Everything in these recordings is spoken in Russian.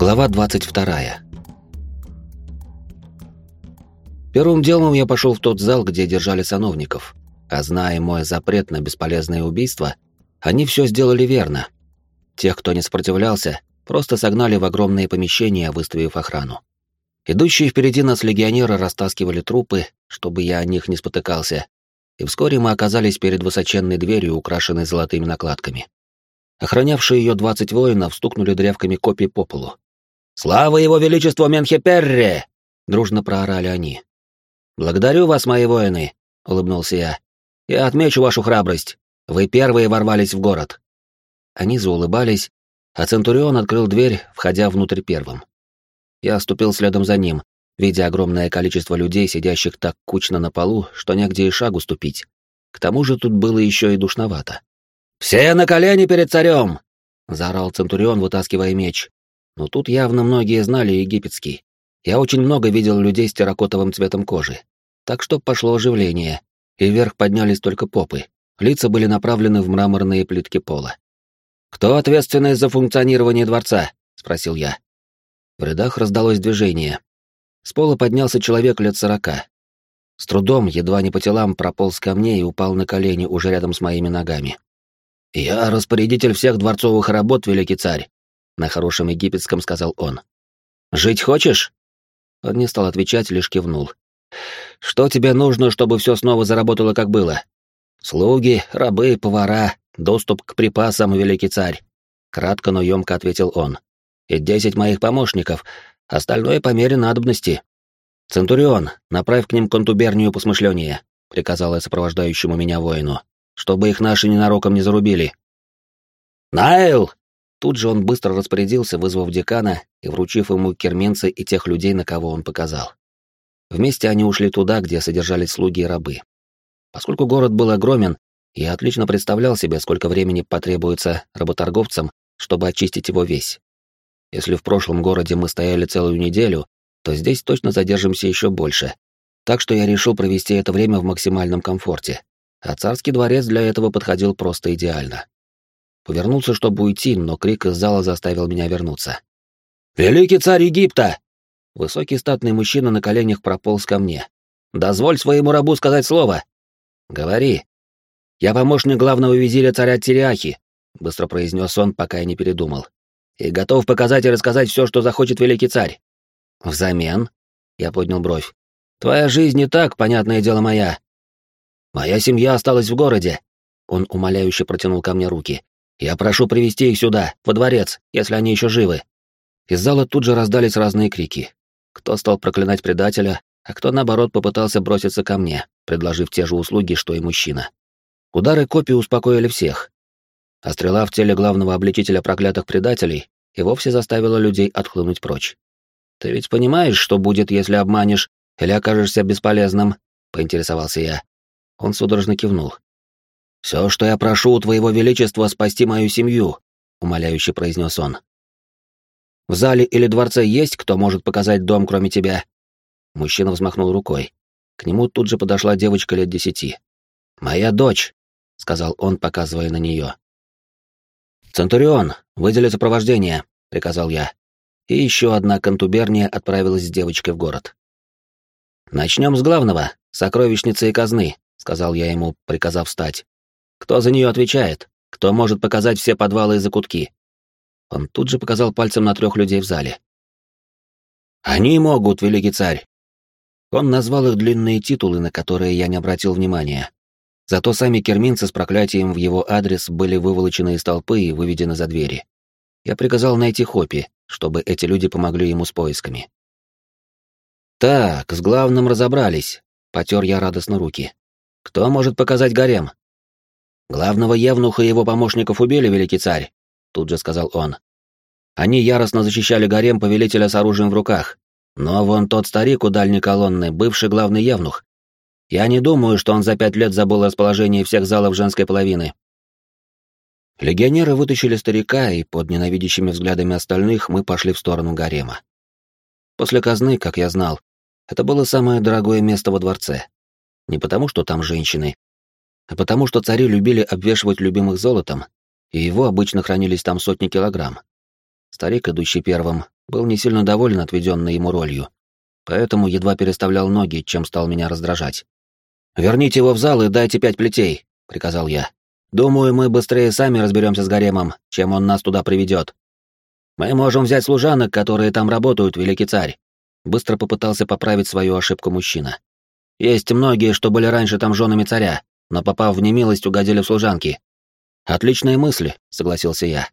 Глава 22. Первым делом я пошел в тот зал, где держали сановников, а зная мой запрет на бесполезное убийство, они все сделали верно. Тех, кто не сопротивлялся, просто согнали в огромные помещения, выставив охрану. Идущие впереди нас легионеры растаскивали трупы, чтобы я о них не спотыкался, и вскоре мы оказались перед высоченной дверью, украшенной золотыми накладками. Охранявшие ее двадцать воинов стукнули древками копий по полу. «Слава его величеству Менхеперре!» — дружно проорали они. «Благодарю вас, мои воины», — улыбнулся я. «Я отмечу вашу храбрость. Вы первые ворвались в город». Они заулыбались, а Центурион открыл дверь, входя внутрь первым. Я ступил следом за ним, видя огромное количество людей, сидящих так кучно на полу, что негде и шагу ступить. К тому же тут было еще и душновато. «Все на колени перед царем!» — заорал Центурион, вытаскивая меч, но тут явно многие знали египетский. Я очень много видел людей с терракотовым цветом кожи. Так что пошло оживление, и вверх поднялись только попы. Лица были направлены в мраморные плитки пола. «Кто ответственный за функционирование дворца?» — спросил я. В рядах раздалось движение. С пола поднялся человек лет сорока. С трудом, едва не по телам, прополз ко мне и упал на колени уже рядом с моими ногами. «Я распорядитель всех дворцовых работ, великий царь на хорошем египетском сказал он. «Жить хочешь?» Он не стал отвечать, лишь кивнул. «Что тебе нужно, чтобы все снова заработало, как было?» «Слуги, рабы, повара, доступ к припасам, великий царь», — кратко, но емко ответил он. «И десять моих помощников, остальное по мере надобности». «Центурион, направь к ним контубернию посмышления», — приказал я сопровождающему меня воину, «чтобы их наши ненароком не зарубили». «Найл!» Тут же он быстро распорядился, вызвав декана и вручив ему керменцы и тех людей, на кого он показал. Вместе они ушли туда, где содержались слуги и рабы. Поскольку город был огромен, я отлично представлял себе, сколько времени потребуется работорговцам, чтобы очистить его весь. Если в прошлом городе мы стояли целую неделю, то здесь точно задержимся еще больше. Так что я решил провести это время в максимальном комфорте. А царский дворец для этого подходил просто идеально. Повернулся, чтобы уйти, но крик из зала заставил меня вернуться. «Великий царь Египта!» Высокий статный мужчина на коленях прополз ко мне. «Дозволь своему рабу сказать слово!» «Говори!» «Я помощник главного визиря царя Тириахи», — быстро произнес он, пока я не передумал. «И готов показать и рассказать все, что захочет великий царь». «Взамен?» — я поднял бровь. «Твоя жизнь не так, понятное дело моя». «Моя семья осталась в городе», — он умоляюще протянул ко мне руки. Я прошу привести их сюда, во дворец, если они еще живы. Из зала тут же раздались разные крики. Кто стал проклинать предателя, а кто, наоборот, попытался броситься ко мне, предложив те же услуги, что и мужчина. Удары копий успокоили всех. А стрела в теле главного обличителя проклятых предателей и вовсе заставила людей отхлынуть прочь. «Ты ведь понимаешь, что будет, если обманешь или окажешься бесполезным?» — поинтересовался я. Он судорожно кивнул. «Все, что я прошу у твоего величества, спасти мою семью», — умоляюще произнес он. «В зале или дворце есть, кто может показать дом, кроме тебя?» Мужчина взмахнул рукой. К нему тут же подошла девочка лет десяти. «Моя дочь», — сказал он, показывая на нее. «Центурион, выдели сопровождение», — приказал я. И еще одна контуберния отправилась с девочкой в город. «Начнем с главного, сокровищницы и казны», — сказал я ему, приказав встать. Кто за нее отвечает? Кто может показать все подвалы и закутки? Он тут же показал пальцем на трех людей в зале. «Они могут, великий царь!» Он назвал их длинные титулы, на которые я не обратил внимания. Зато сами керминцы с проклятием в его адрес были выволочены из толпы и выведены за двери. Я приказал найти Хопи, чтобы эти люди помогли ему с поисками. «Так, с главным разобрались», — потер я радостно руки. «Кто может показать гарем?» «Главного евнуха и его помощников убили, великий царь», — тут же сказал он. Они яростно защищали гарем повелителя с оружием в руках. Но вон тот старик у дальней колонны, бывший главный евнух. Я не думаю, что он за пять лет забыл расположение всех залов женской половины. Легионеры вытащили старика, и под ненавидящими взглядами остальных мы пошли в сторону гарема. После казны, как я знал, это было самое дорогое место во дворце. Не потому, что там женщины, а потому что цари любили обвешивать любимых золотом, и его обычно хранились там сотни килограмм. Старик, идущий первым, был не сильно доволен отведенной ему ролью, поэтому едва переставлял ноги, чем стал меня раздражать. «Верните его в зал и дайте пять плетей», — приказал я. «Думаю, мы быстрее сами разберемся с гаремом, чем он нас туда приведет. Мы можем взять служанок, которые там работают, великий царь». Быстро попытался поправить свою ошибку мужчина. «Есть многие, что были раньше там женами царя, но, попав в немилость, угодили в служанки». «Отличные мысли», — согласился я.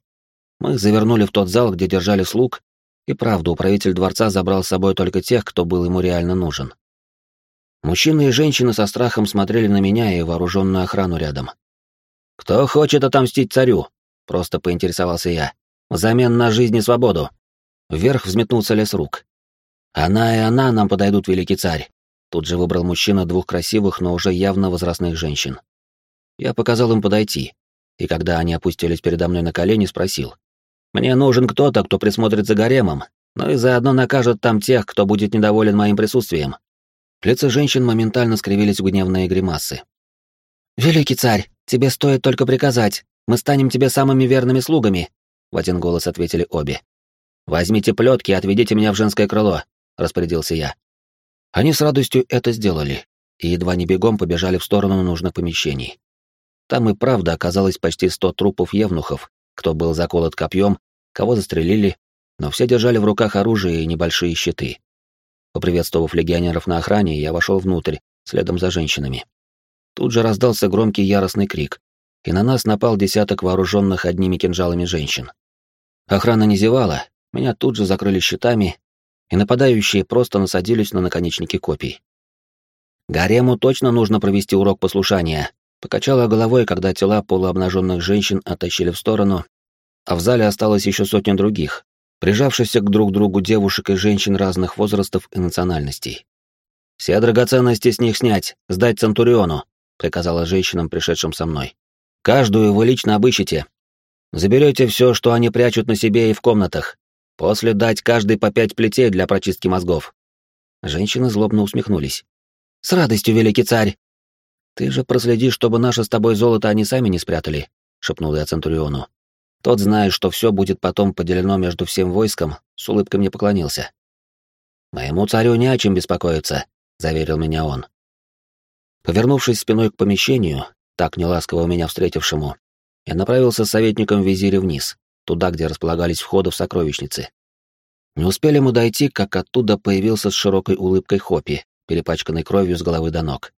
Мы завернули в тот зал, где держали слуг, и правда, управитель дворца забрал с собой только тех, кто был ему реально нужен. Мужчины и женщины со страхом смотрели на меня и вооруженную охрану рядом. «Кто хочет отомстить царю?» — просто поинтересовался я. «Взамен на жизнь и свободу». Вверх взметнулся лес рук. «Она и она нам подойдут, великий царь», — тут же выбрал мужчина двух красивых, но уже явно возрастных женщин. Я показал им подойти, и когда они опустились передо мной на колени, спросил. «Мне нужен кто-то, кто присмотрит за гаремом, но и заодно накажет там тех, кто будет недоволен моим присутствием». Лица женщин моментально скривились в гневные гримасы. «Великий царь, тебе стоит только приказать. Мы станем тебе самыми верными слугами», — в один голос ответили обе. «Возьмите плетки и отведите меня в женское крыло», — распорядился я. Они с радостью это сделали, и едва не бегом побежали в сторону нужных помещений. Там и правда оказалось почти сто трупов евнухов, кто был заколот копьем, кого застрелили, но все держали в руках оружие и небольшие щиты. Поприветствовав легионеров на охране, я вошел внутрь, следом за женщинами. Тут же раздался громкий яростный крик, и на нас напал десяток вооруженных одними кинжалами женщин. Охрана не зевала, меня тут же закрыли щитами, и нападающие просто насадились на наконечники копий. «Гарему точно нужно провести урок послушания», покачала головой, когда тела полуобнаженных женщин оттащили в сторону, а в зале осталось еще сотня других, прижавшихся к друг другу девушек и женщин разных возрастов и национальностей. «Все драгоценности с них снять, сдать Центуриону», — приказала женщинам, пришедшим со мной. «Каждую вы лично обыщите. Заберете все, что они прячут на себе и в комнатах. После дать каждый по пять плетей для прочистки мозгов». Женщины злобно усмехнулись. «С радостью, великий царь!» «Ты же проследи, чтобы наше с тобой золото они сами не спрятали», — шепнул я Центуриону. Тот, зная, что все будет потом поделено между всем войском, с улыбкой мне поклонился. «Моему царю не о чем беспокоиться», — заверил меня он. Повернувшись спиной к помещению, так неласково меня встретившему, я направился с советником визиря вниз, туда, где располагались входы в сокровищницы. Не успели мы дойти, как оттуда появился с широкой улыбкой Хопи, перепачканной кровью с головы до ног.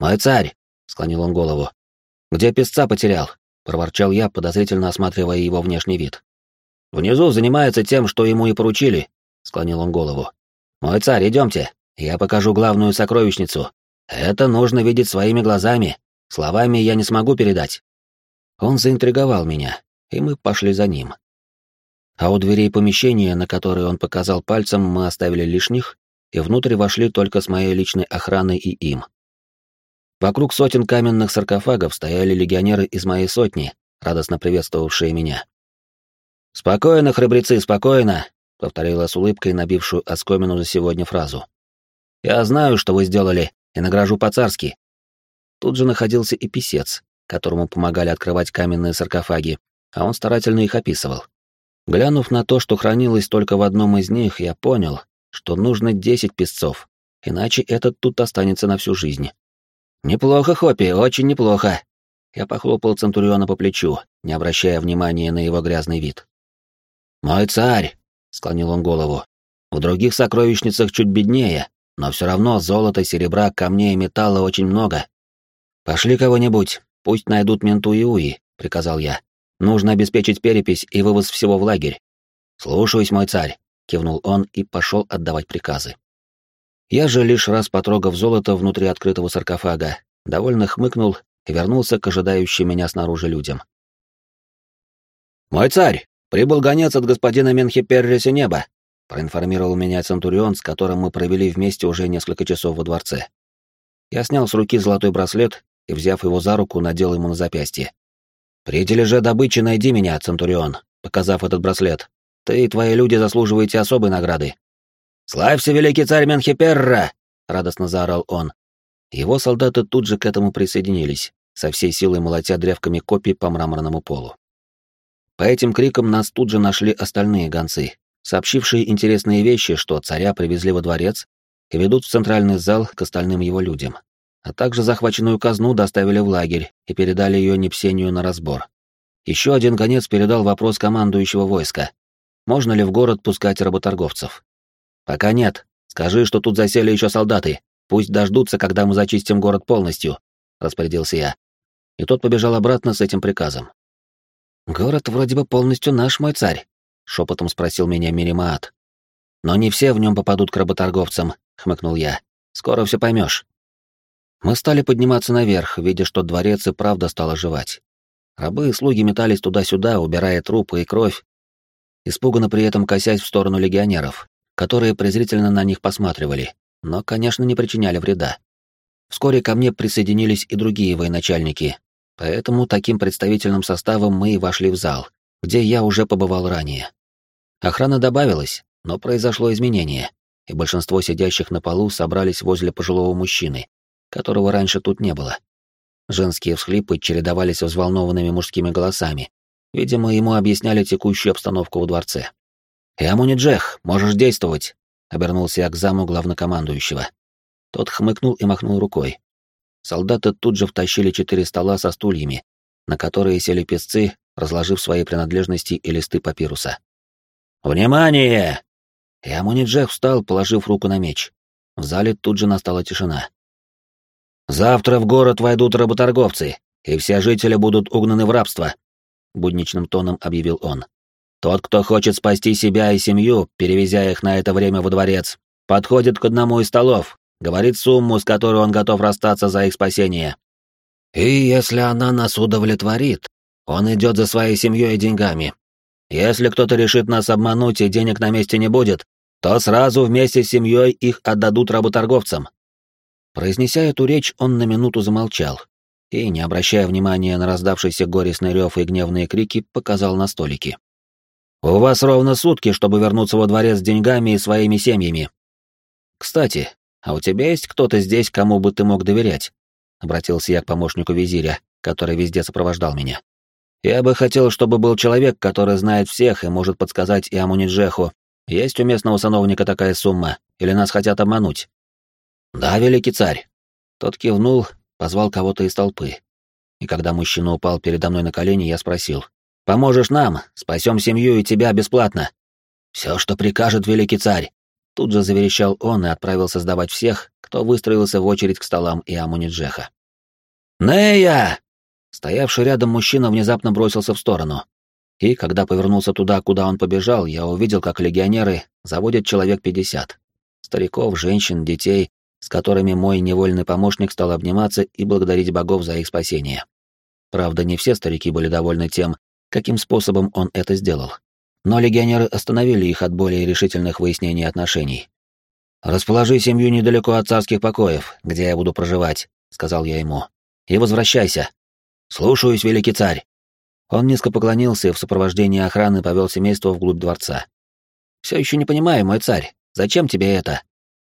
«Мой царь!» — склонил он голову. «Где песца потерял?» — проворчал я, подозрительно осматривая его внешний вид. «Внизу занимается тем, что ему и поручили», — склонил он голову. «Мой царь, идемте, я покажу главную сокровищницу. Это нужно видеть своими глазами, словами я не смогу передать». Он заинтриговал меня, и мы пошли за ним. А у дверей помещения, на которые он показал пальцем, мы оставили лишних, и внутрь вошли только с моей личной охраной и им. Вокруг сотен каменных саркофагов стояли легионеры из моей сотни, радостно приветствовавшие меня. «Спокойно, храбрецы, спокойно», — повторила с улыбкой набившую оскомину за сегодня фразу. «Я знаю, что вы сделали, и награжу по-царски». Тут же находился и писец, которому помогали открывать каменные саркофаги, а он старательно их описывал. Глянув на то, что хранилось только в одном из них, я понял, что нужно десять песцов, иначе этот тут останется на всю жизнь. «Неплохо, Хоппи, очень неплохо». Я похлопал Центуриона по плечу, не обращая внимания на его грязный вид. «Мой царь!» — склонил он голову. «В других сокровищницах чуть беднее, но все равно золота, серебра, камней и металла очень много. Пошли кого-нибудь, пусть найдут менту и уи», — приказал я. «Нужно обеспечить перепись и вывоз всего в лагерь». «Слушаюсь, мой царь», — кивнул он и пошел отдавать приказы. Я же лишь раз потрогав золото внутри открытого саркофага, довольно хмыкнул и вернулся к ожидающим меня снаружи людям. «Мой царь, прибыл гонец от господина Менхиперриса Неба», проинформировал меня Центурион, с которым мы провели вместе уже несколько часов во дворце. Я снял с руки золотой браслет и, взяв его за руку, надел ему на запястье. «При дележе добычи найди меня, Центурион», показав этот браслет. «Ты и твои люди заслуживаете особой награды». «Славься, великий царь Менхиперра!» — радостно заорал он. Его солдаты тут же к этому присоединились, со всей силой молотя древками копий по мраморному полу. По этим крикам нас тут же нашли остальные гонцы, сообщившие интересные вещи, что царя привезли во дворец и ведут в центральный зал к остальным его людям. А также захваченную казну доставили в лагерь и передали ее Непсению на разбор. Еще один гонец передал вопрос командующего войска. Можно ли в город пускать работорговцев? Пока нет. Скажи, что тут засели еще солдаты. Пусть дождутся, когда мы зачистим город полностью, распорядился я. И тот побежал обратно с этим приказом. Город вроде бы полностью наш, мой царь, шепотом спросил меня Миримаат. Но не все в нем попадут к работорговцам, хмыкнул я. Скоро все поймешь. Мы стали подниматься наверх, видя, что дворец и правда стал оживать. Рабы и слуги метались туда-сюда, убирая трупы и кровь, испуганно при этом косясь в сторону легионеров, которые презрительно на них посматривали, но, конечно, не причиняли вреда. Вскоре ко мне присоединились и другие военачальники, поэтому таким представительным составом мы и вошли в зал, где я уже побывал ранее. Охрана добавилась, но произошло изменение, и большинство сидящих на полу собрались возле пожилого мужчины, которого раньше тут не было. Женские всхлипы чередовались взволнованными мужскими голосами. Видимо, ему объясняли текущую обстановку во дворце. «Иамуни Джех, можешь действовать!» — обернулся я к заму главнокомандующего. Тот хмыкнул и махнул рукой. Солдаты тут же втащили четыре стола со стульями, на которые сели песцы, разложив свои принадлежности и листы папируса. «Внимание!» Иамуни Джех встал, положив руку на меч. В зале тут же настала тишина. «Завтра в город войдут работорговцы, и все жители будут угнаны в рабство», — будничным тоном объявил он. Тот, кто хочет спасти себя и семью, перевезя их на это время во дворец, подходит к одному из столов, говорит сумму, с которой он готов расстаться за их спасение. И если она нас удовлетворит, он идет за своей семьей и деньгами. Если кто-то решит нас обмануть и денег на месте не будет, то сразу вместе с семьей их отдадут работорговцам. Произнеся эту речь, он на минуту замолчал и, не обращая внимания на раздавшийся горестный рев и гневные крики, показал на столики. У вас ровно сутки, чтобы вернуться во дворец с деньгами и своими семьями. Кстати, а у тебя есть кто-то здесь, кому бы ты мог доверять? Обратился я к помощнику визиря, который везде сопровождал меня. Я бы хотел, чтобы был человек, который знает всех и может подсказать и Амуниджеху, есть у местного сановника такая сумма, или нас хотят обмануть. Да, великий царь. Тот кивнул, позвал кого-то из толпы. И когда мужчина упал передо мной на колени, я спросил, Поможешь нам, спасем семью и тебя бесплатно. Все, что прикажет великий царь. Тут же заверещал он и отправился сдавать всех, кто выстроился в очередь к столам и Амуниджеха. «Нея!» Стоявший рядом мужчина внезапно бросился в сторону. И, когда повернулся туда, куда он побежал, я увидел, как легионеры заводят человек пятьдесят. Стариков, женщин, детей, с которыми мой невольный помощник стал обниматься и благодарить богов за их спасение. Правда, не все старики были довольны тем, каким способом он это сделал. Но легионеры остановили их от более решительных выяснений отношений. «Расположи семью недалеко от царских покоев, где я буду проживать», — сказал я ему. «И возвращайся». «Слушаюсь, великий царь». Он низко поклонился и в сопровождении охраны повел семейство вглубь дворца. «Все еще не понимаю, мой царь, зачем тебе это?»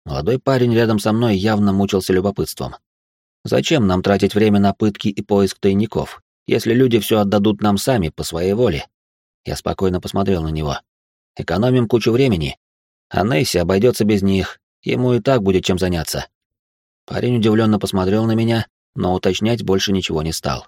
Молодой парень рядом со мной явно мучился любопытством. «Зачем нам тратить время на пытки и поиск тайников? если люди все отдадут нам сами, по своей воле. Я спокойно посмотрел на него. Экономим кучу времени. А Нейси обойдется без них, ему и так будет чем заняться. Парень удивленно посмотрел на меня, но уточнять больше ничего не стал.